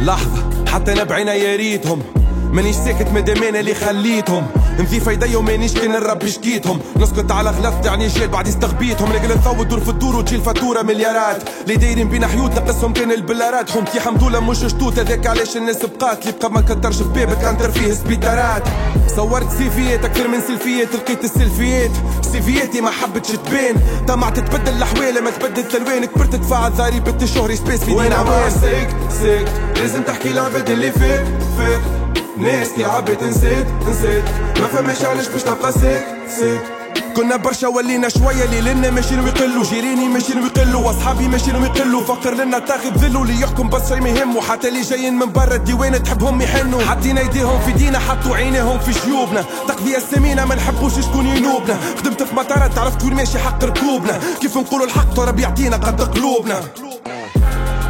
لحظة حتى نبعنا يا ريتهم. مانيش ساكت مادام أنا اللي خليتهم. نظيف ايديا ومانيش كان الرب شكيتهم نسكت على غلطت يعني جيل بعد استغبيتهم لكن نثوت دور في الدور وتجي الفاتورة مليارات. اللي دايرين بين حيوت نقصهم كان البلارات. حومتي حمدولة مش شتوت. هذاك علاش الناس بقات. اللي بقى ما كترش في بيبك. كانتر فيه سبيتارات صورت سيفيات أكثر من سيلفيات. لقيت السيلفيات. سيفياتي ما حبتش تبان. طمعت تبدل الأحوال. ما تبدل الألوان. كبرت تفاعل ذاري بنت شهري. سبيس في دين عوام سيك سيك لازم تحكي العباد اللي فيك فيك. ناس اللي عبيت نسيت نسيت. ما فماش علاش باش تبقى سيك سيك. كنا برشا ولينا شوية اللي لنا ماشيين ويقلوا. جيريني ماشيين ويقلوا وأصحابي ماشيين ويقلوا. فقر لنا تاخذ ذلوا اللي يحكم بس ما يهمه. حتى اللي جايين من برا الديوان تحبهم يحنوا. حاطين ايديهم في دينا حطوا عينيهم في جيوبنا تقضية السمينة ما نحبوش شكون ينوبنا. خدمت في مطارات عرفت وين ماشي حق ركوبنا. كيف نقولوا الحق؟ ترى بيعطينا قد قلوبنا.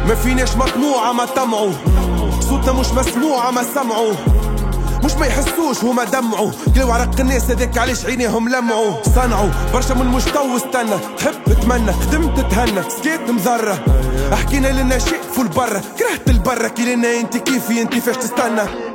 ما فيناش مطموعة ما طمعوا. صوتنا مش مسموعة ما سمعوا. مش ما يحسوش هما دمعوا. قالوا عرق الناس هذاك علاش عينيهم لمعوا. صنعوا. برشا من مستوى استنى. تحب تتمنى. خدمت تهنى. سكيت مذرة حكينا لنا شيء برا. كرهت البرة كي لنا انت كيفي انت فاش تستنى.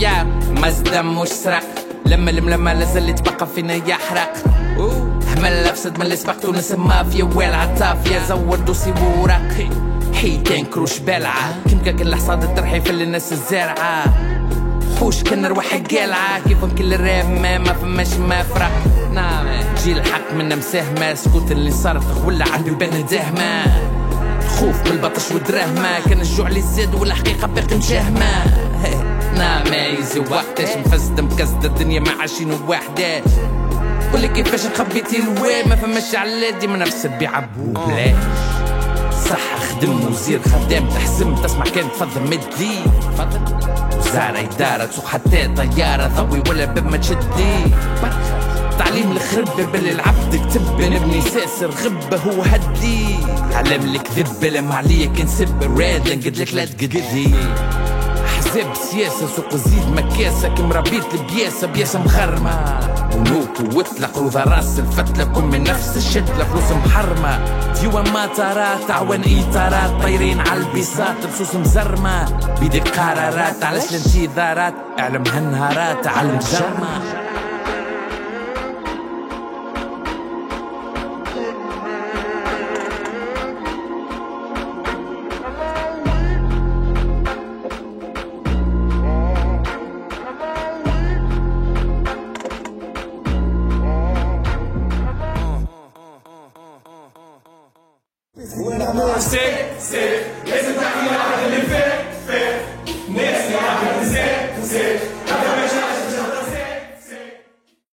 يا مزدة مش سرق. لما الملمة لازال تبقى فينا يحرق همل افسد من اللي سبقتو نسم مافيا. والعة طافية زور دوسي وورق حيتين كروش بلعة. كيم كاك الحصاد الترحي في الناس الزارعة حوش كان روح قالعة كيفهم كل الراب ما ما فماش ما فرق نعم. جي الحق منا مساهمة. سكوت اللي صار ولا عنده بان دهمة. من والدراهمة كان الجوع اللي زاد والحقيقة باقي مشاهمة. نعم يزي وقتاش مفزدة مكزدة الدنيا ما عايشين وحداش قولي كيفاش خبيتي الواد ما فماش على ديما نفس البيعة بلاش صح خدم وزير خدام تحسم تسمع كان تفضل تفضل وزارة إدارة تسوق حتى طيارة ضوي ولا باب ما تشدي تعليم الخرب باللي العبد كتب نبني ساسر غبة هو هدي. علم الكذب لما عليا كنسب الراد نقد لك لا تقدي. حزب سياسة سوق زيد مكاسة. كم ربيت البياسة بياسة مخرمة. ونوك وطلق روضة راس الفتلة. كن من نفس الشتلة فلوس محرمة. ديوان ما ترى تعوان ايطارات طايرين على البيسات بسوس مزرمة. بيدك قرارات علاش الانتظارات اعلم هالنهارات على الجرمة se, se.